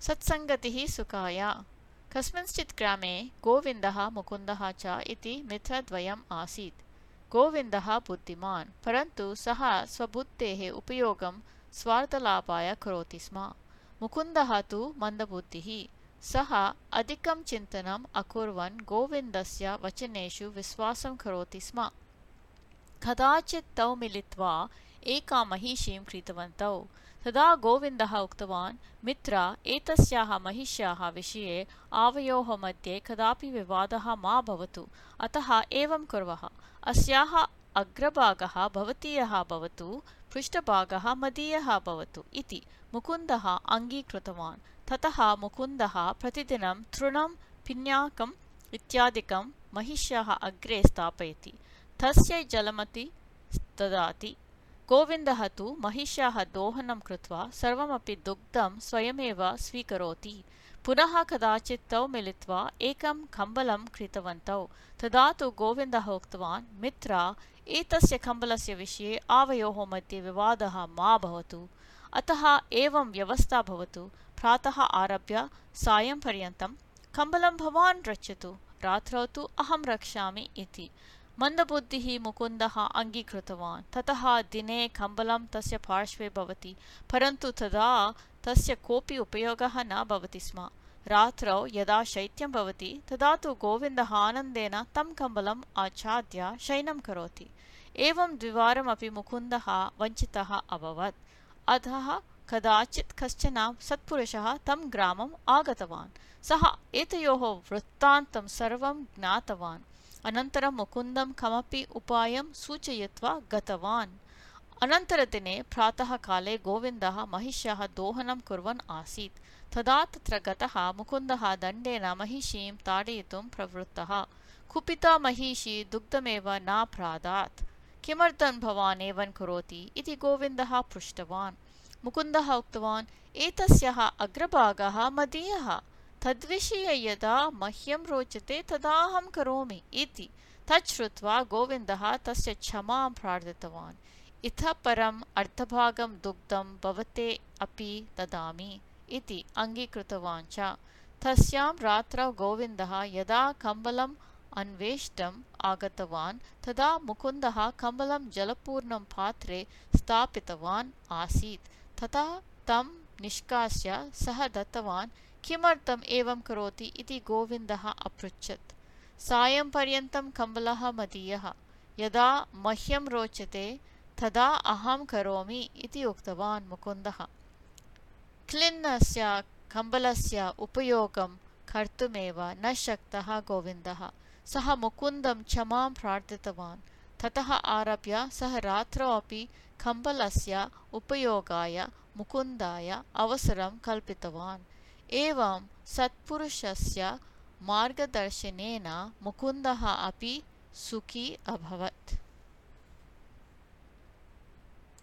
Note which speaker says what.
Speaker 1: सत्सङ्गतिः सुखाय। कस्मिंश्चित् ग्रामे गोविन्दः मुकुन्दः च इति मित्रद्वयम् आसीत्। गोविन्दः बुद्धिमान् परन्तु सः स्वबुद्धेः उपयोगं स्वार्थलाभाय करोति स्म। मुकुन्दः तु मन्दबुद्धिः। सः अधिकं चिन्तनम् अकुर्वन् गोविन्दस्य वचनेषु विश्वासं करोति स्म। कदाचित् तौ मिलित्वा एका महिषीं क्रीतवन्तौ तदा गोविन्दः उक्तवान् मित्र एतस्याः महिष्याः विषये आवयोः मध्ये कदापि विवादः मा भवतु। अतः एवं कुर्वः। अस्याः अग्रभागः भवतीयः भवतु पृष्ठभागः मदीयः भवतु इति मुकुन्दः अङ्गीकृतवान्। ततः मुकुन्दः प्रतिदिनं तृणं पिन्याकम् इत्यादिकं महिष्याः अग्रे स्थापयति। तस्यै जलमपि ददाति गोविन्दः तु महिष्याः दोहनं कृत्वा सर्वमपि दुग्धं स्वयमेव स्वीकरोति। पुनः कदाचित् तौ मिलित्वा एकं कम्बलं क्रीतवन्तौ। तदा तु गोविन्दः उक्तवान् मित्र एतस्य कम्बलस्य विषये आवयोः मध्ये विवादः मा भवतु। अतः एवं व्यवस्था भवतु। प्रातः आरभ्य सायं पर्यन्तं कम्बलं भवान् रक्षतु। रात्रौ तु अहं रक्षामि इति मन्दबुद्धिः मुकुन्दः अङ्गीकृतवान्। ततः दिने कम्बलं तस्य पार्श्वे भवति परन्तु तदा तस्य कोऽपि उपयोगः न भवति स्म। रात्रौ यदा शैत्यं भवति तदा तु गोविन्दः आनन्देन तं कम्बलम् आच्छाद्य शयनं करोति। एवं द्विवारमपि मुकुन्दः वञ्चितः अभवत्। अतः कदाचित् कश्चन सत्पुरुषः तं ग्रामम् आगतवान्। सः एतयोः वृत्तान्तं सर्वं ज्ञातवान् अनन्तरं मुकुन्दं कमपि उपायं सूचयित्वा गतवान्। अनन्तरदिने प्रातःकाले गोविन्दः महिष्याः दोहनं कुर्वन् आसीत्। तदा तत्र गतः मुकुन्दः दण्डेन महिषीं ताडयितुं प्रवृत्तः। कुपिता महिषी दुग्धमेव न प्रादात्। किमर्थं भवान् एवं करोति इति गोविन्दः पृष्टवान्। मुकुन्दः उक्तवान् एतस्याः अग्रभागः मदीयः तद्विषये यदा मह्यं रोचते तदा अहं करोमि इति। तत् श्रुत्वा गोविन्दः तस्य क्षमां प्रार्थितवान्। इतः परम् अर्धभागं दुग्धं भवते अपि ददामि इति अङ्गीकृतवान् च। तस्यां रात्रौ गोविन्दः यदा कम्बलम् अन्वेष्टुम् आगतवान् तदा मुकुन्दः कम्बलं जलपूर्णं पात्रे स्थापितवान् आसीत्। तथा तं निष्कास्य सः दत्तवान् किमर्थम् एवं करोति इति गोविन्दः अपृच्छत्। सायं पर्यन्तं कम्बलः मदीयः। यदा मह्यं रोचते तदा अहं करोमि इति उक्तवान् मुकुन्दः। क्लिन्नस्य कम्बलस्य उपयोगं कर्तुमेव न शक्तः गोविन्दः। सः मुकुन्दं क्षमां प्रार्थितवान्। ततः आरभ्य सः रात्रौ अपि कम्बलस्य उपयोगाय मुकुन्दाय अवसरं कल्पितवान् एवं सत्पुरुषस्य मार्गदर्शनेन मुकुन्दः अपि सुखी अभवत्